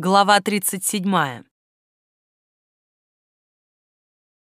Глава 37.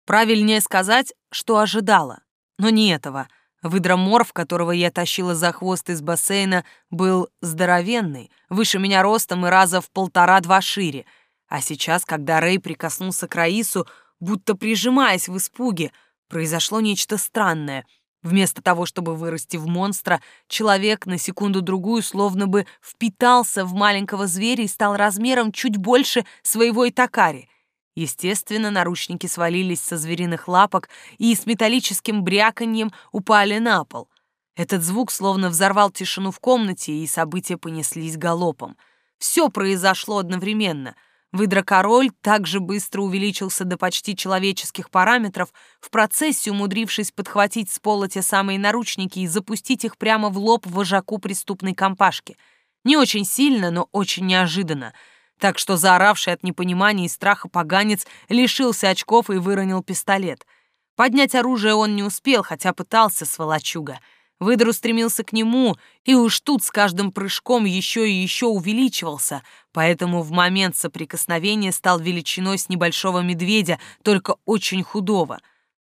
Правильнее сказать, что ожидала, но не этого. Выдроморф, которого я тащила за хвост из бассейна, был здоровенный, выше меня ростом и раза в полтора-два шире. А сейчас, когда Рэй прикоснулся к Раису, будто прижимаясь в испуге, произошло нечто странное — Вместо того, чтобы вырасти в монстра, человек на секунду-другую словно бы впитался в маленького зверя и стал размером чуть больше своего итакари. Естественно, наручники свалились со звериных лапок и с металлическим бряканьем упали на пол. Этот звук словно взорвал тишину в комнате, и события понеслись галопом. Все произошло одновременно — Выдракороль также быстро увеличился до почти человеческих параметров, в процессе умудрившись подхватить с пола те самые наручники и запустить их прямо в лоб вожаку преступной компашки. Не очень сильно, но очень неожиданно. Так что заоравший от непонимания и страха поганец лишился очков и выронил пистолет. Поднять оружие он не успел, хотя пытался, сволочуга — Выдр устремился к нему, и уж тут с каждым прыжком еще и еще увеличивался, поэтому в момент соприкосновения стал величиной с небольшого медведя, только очень худого.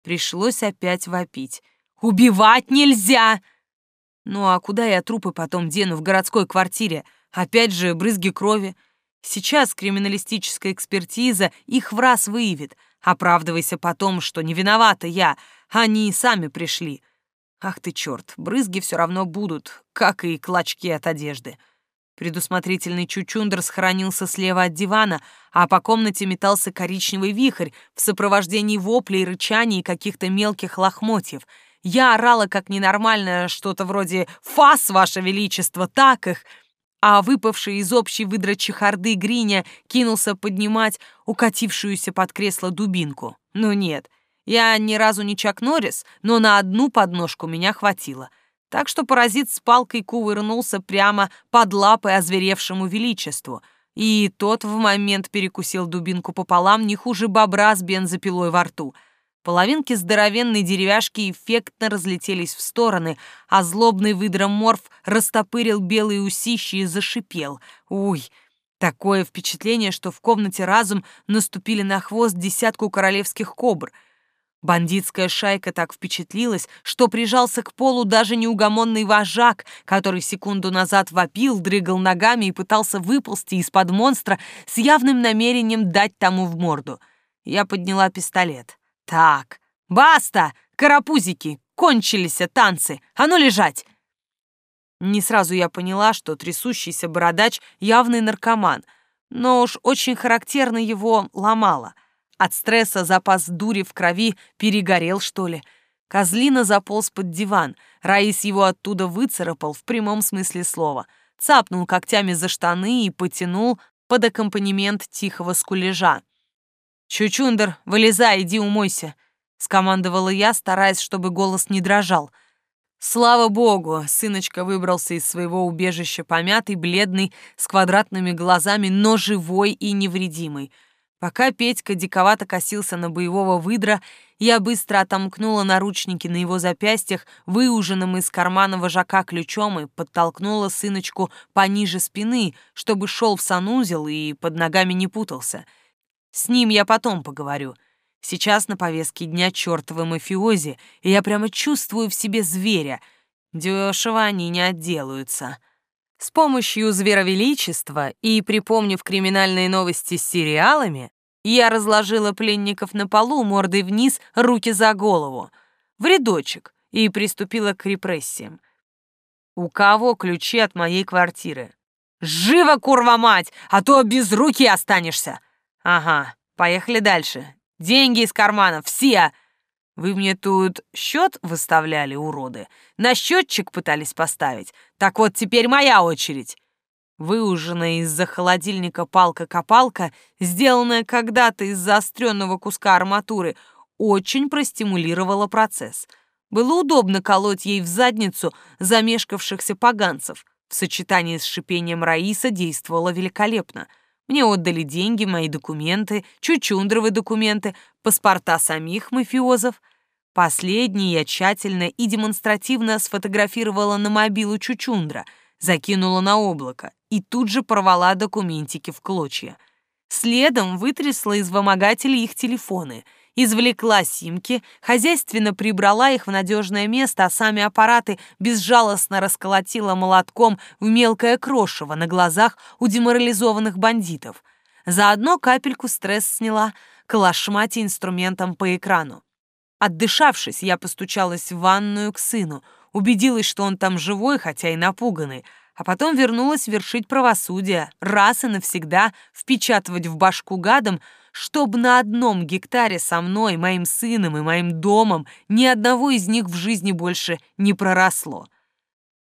Пришлось опять вопить. «Убивать нельзя!» Ну а куда я трупы потом дену в городской квартире? Опять же, брызги крови. Сейчас криминалистическая экспертиза их в раз выявит. Оправдывайся потом, что не виновата я, они и сами пришли. Ах ты черт, брызги все равно будут, как и клочки от одежды. Предусмотрительный чучундр схоронился слева от дивана, а по комнате метался коричневый вихрь в сопровождении воплей, рычаний и каких-то мелких лохмотьев. Я орала как ненормальное что-то вроде «Фас, ваше величество, так их!» а выпавший из общей выдры чехарды Гриня кинулся поднимать укатившуюся под кресло дубинку. Ну нет, я ни разу не Чак Норрис, но на одну подножку меня хватило. Так что паразит с палкой кувырнулся прямо под лапой озверевшему величеству. И тот в момент перекусил дубинку пополам не хуже бобра с бензопилой во рту. Половинки здоровенной деревяшки эффектно разлетелись в стороны, а злобный выдроморф растопырил белые усищи и зашипел. Уй! Такое впечатление, что в комнате разум наступили на хвост десятку королевских кобр — Бандитская шайка так впечатлилась, что прижался к полу даже неугомонный вожак, который секунду назад вопил, дрыгал ногами и пытался выползти из-под монстра с явным намерением дать тому в морду. Я подняла пистолет. «Так, баста! Карапузики! Кончились танцы! А ну лежать!» Не сразу я поняла, что трясущийся бородач — явный наркоман, но уж очень характерно его ломало — от стресса запас дури в крови перегорел, что ли. Козлина заполз под диван. Раис его оттуда выцарапал в прямом смысле слова. Цапнул когтями за штаны и потянул под аккомпанемент тихого скулежа. «Чучундер, вылезай, иди умойся», — скомандовала я, стараясь, чтобы голос не дрожал. Слава богу, сыночка выбрался из своего убежища помятый, бледный, с квадратными глазами, но живой и невредимый — Пока Петька диковато косился на боевого выдра, я быстро отомкнула наручники на его запястьях, выуженным из кармана вожака ключом и подтолкнула сыночку пониже спины, чтобы шел в санузел и под ногами не путался. С ним я потом поговорю. Сейчас на повестке дня чертовы мафиози, и я прямо чувствую в себе зверя. Дешево они не отделаются. С помощью зверовеличества и припомнив криминальные новости с сериалами, я разложила пленников на полу мордой вниз, руки за голову, в рядочек, и приступила к репрессиям. «У кого ключи от моей квартиры?» «Живо, курва мать, а то без руки останешься!» «Ага, поехали дальше. Деньги из карманов, все!» Вы мне тут счет выставляли, уроды? На счетчик пытались поставить? Так вот, теперь моя очередь. Выуженная из-за холодильника палка-копалка, сделанная когда-то из заостренного куска арматуры, очень простимулировала процесс. Было удобно колоть ей в задницу замешкавшихся поганцев. В сочетании с шипением Раиса действовало великолепно — мне отдали деньги, мои документы, чучундровые документы, паспорта самих мафиозов. Последние я тщательно и демонстративно сфотографировала на мобилу Чучундра. закинула на облако и тут же порвала документики в клочья. Следом вытрясла из вымогателей их телефоны, извлекла симки, хозяйственно прибрала их в надежное место, а сами аппараты безжалостно расколотила молотком в мелкое крошево на глазах у деморализованных бандитов. Заодно капельку стресс сняла, калашмате инструментом по экрану. Отдышавшись, я постучалась в ванную к сыну, убедилась, что он там живой, хотя и напуганный, а потом вернулась вершить правосудие, раз и навсегда впечатывать в башку гадом, чтобы на одном гектаре со мной, моим сыном и моим домом ни одного из них в жизни больше не проросло.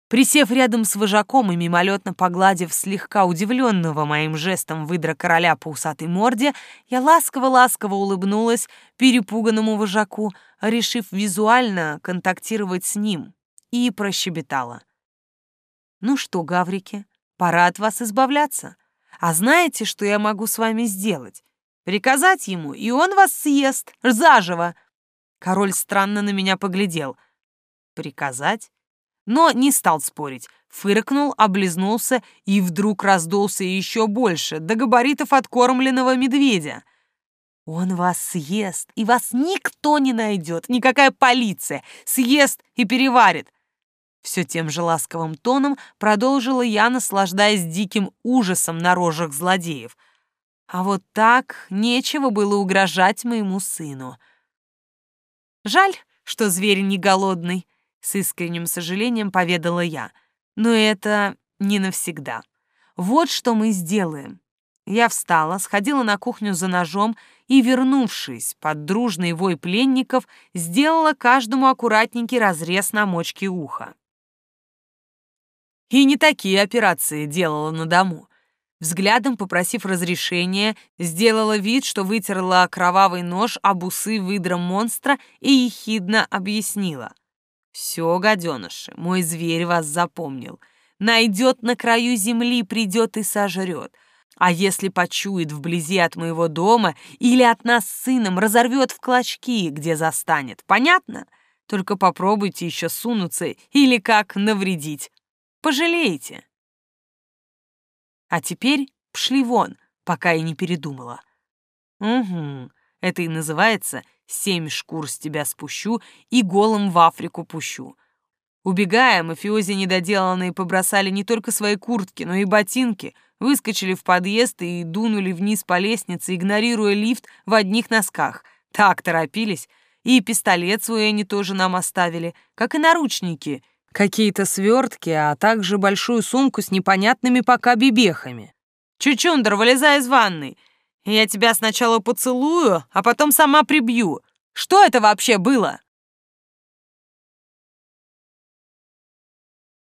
Присев рядом с вожаком и мимолетно погладив слегка удивленного моим жестом выдра короля по усатой морде, я ласково-ласково улыбнулась перепуганному вожаку, решив визуально контактировать с ним, и прощебетала. «Ну что, гаврики, пора от вас избавляться. А знаете, что я могу с вами сделать? Приказать ему, и он вас съест, заживо!» Король странно на меня поглядел. «Приказать?» но не стал спорить. Фыркнул, облизнулся и вдруг раздулся еще больше, до габаритов откормленного медведя. «Он вас съест, и вас никто не найдет, никакая полиция, съест и переварит!» Все тем же ласковым тоном продолжила я, наслаждаясь диким ужасом на рожах злодеев. А вот так нечего было угрожать моему сыну. Жаль, что зверь не голодный. С искренним сожалением поведала я. Но это не навсегда. Вот что мы сделаем. Я встала, сходила на кухню за ножом и, вернувшись под дружный вой пленников, сделала каждому аккуратненький разрез на мочке уха. И не такие операции делала на дому. Взглядом попросив разрешения, сделала вид, что вытерла кровавый нож об усы выдра монстра и ехидно объяснила — все, гаденыши, мой зверь вас запомнил. Найдет на краю земли, придет и сожрет. А если почует вблизи от моего дома или от нас с сыном, разорвет в клочки, где застанет. Понятно? Только попробуйте еще сунуться или как навредить. Пожалеете. А теперь пшли вон, пока я не передумала. Угу, это и называется Семь шкур с тебя спущу и голым в Африку пущу. Убегая, мафиози недоделанные побросали не только свои куртки, но и ботинки, выскочили в подъезд и дунули вниз по лестнице, игнорируя лифт в одних носках. Так торопились. И пистолет свой они тоже нам оставили, как и наручники, какие-то свертки, а также большую сумку с непонятными пока бибехами. «Чучундер, вылезай из ванной!» Я тебя сначала поцелую, а потом сама прибью. Что это вообще было?»